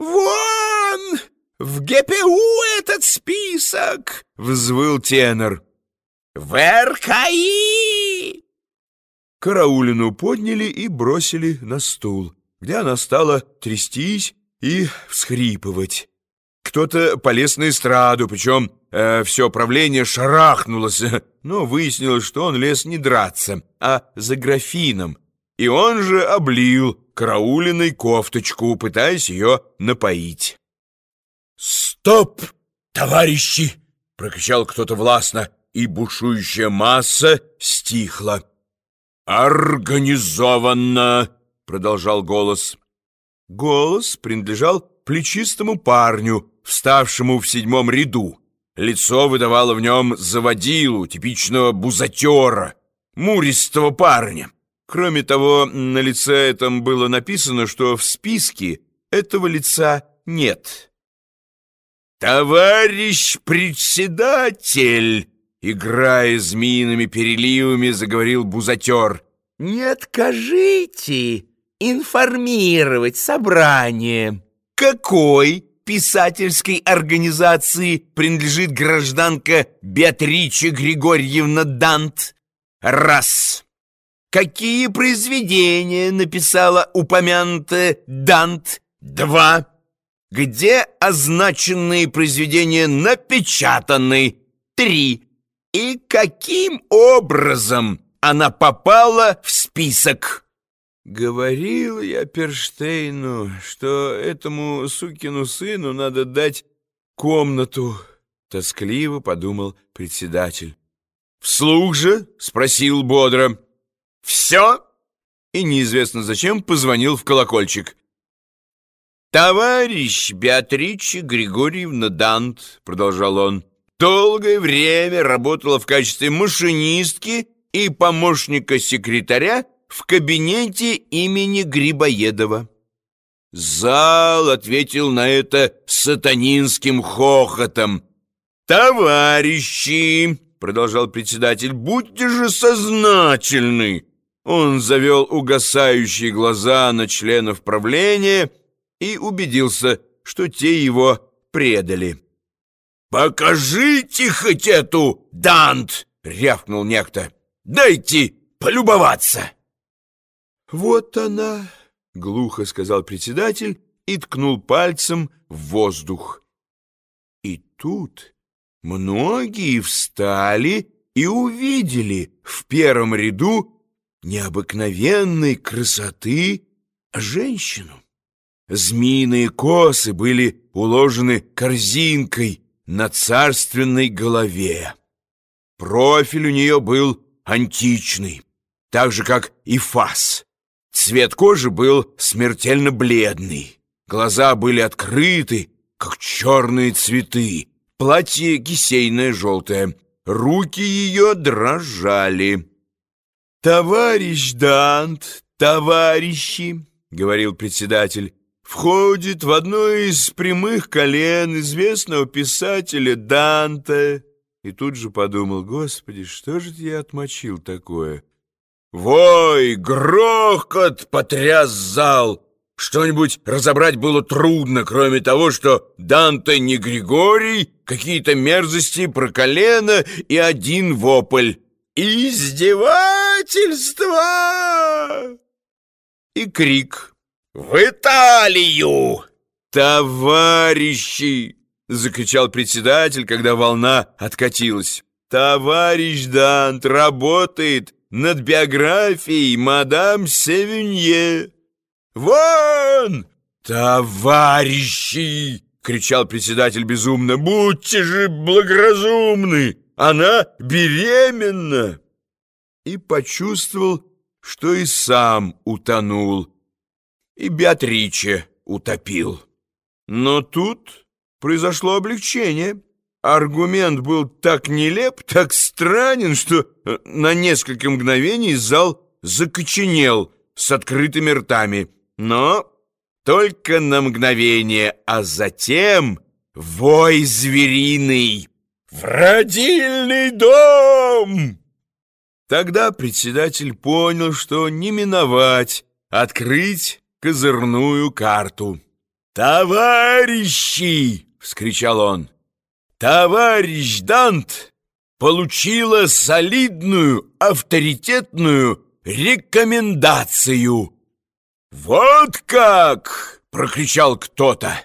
«Вон! В ГПУ этот список!» — взвыл тенор. «В РКИ!» Караулину подняли и бросили на стул, где она стала трястись и всхрипывать. Кто-то полез на эстраду, причем э, все правление шарахнулось, но выяснилось, что он лез не драться, а за графином, и он же облил караулиной кофточку, пытаясь ее напоить. «Стоп, товарищи!» — прокричал кто-то властно, и бушующая масса стихла. «Организованно!» — продолжал голос. Голос принадлежал плечистому парню, вставшему в седьмом ряду. Лицо выдавало в нем заводилу, типичного бузатера, муристого парня. Кроме того, на лице этом было написано, что в списке этого лица нет. «Товарищ председатель!» Играя змеиными переливами, заговорил бузатер. «Не откажите информировать собрание. Какой писательской организации принадлежит гражданка Беатрича Григорьевна Дант? Раз. Какие произведения написала упомянутая Дант? Два. Где означенные произведения напечатаны? Три. И каким образом она попала в список? Говорил я Перштейну, что этому сукину сыну надо дать комнату, тоскливо подумал председатель. Вслух же спросил бодро. «Все?» И неизвестно зачем позвонил в колокольчик. «Товарищ Беатрича Григорьевна Дант», — продолжал он, «долгое время работала в качестве машинистки и помощника секретаря в кабинете имени Грибоедова». Зал ответил на это сатанинским хохотом. «Товарищи!» — продолжал председатель. «Будьте же сознательны! Он завел угасающие глаза на членов правления и убедился, что те его предали. «Покажите хоть эту, Дант!» — рявкнул некто. «Дайте полюбоваться!» «Вот она!» — глухо сказал председатель и ткнул пальцем в воздух. И тут многие встали и увидели в первом ряду необыкновенной красоты женщину. Змеиные косы были уложены корзинкой на царственной голове. Профиль у нее был античный, так же, как и фас. Цвет кожи был смертельно бледный. Глаза были открыты, как черные цветы. Платье кисейное желтое. Руки ее дрожали. «Товарищ Дант, товарищи!» — говорил председатель. «Входит в одно из прямых колен известного писателя Данта». И тут же подумал, «Господи, что же я отмочил такое?» Вой, грохот потряс зал. Что-нибудь разобрать было трудно, кроме того, что Данте не Григорий, какие-то мерзости про колено и один вопль. «Издевательство!» И крик «В Италию!» «Товарищи!» — закричал председатель, когда волна откатилась. «Товарищ Дант работает над биографией мадам Севинье!» «Вон! Товарищи!» — кричал председатель безумно. «Будьте же благоразумны! Она беременна!» И почувствовал, что и сам утонул, и Беатриче утопил. Но тут произошло облегчение. Аргумент был так нелеп, так странен, что э, на несколько мгновений зал закоченел с открытыми ртами. Но только на мгновение, а затем вой звериный. «В родильный дом!» Тогда председатель понял, что не миновать открыть козырную карту. «Товарищи!» — вскричал он. «Товарищ Дант получила солидную, авторитетную рекомендацию!» «Вот как!» — прокричал кто-то.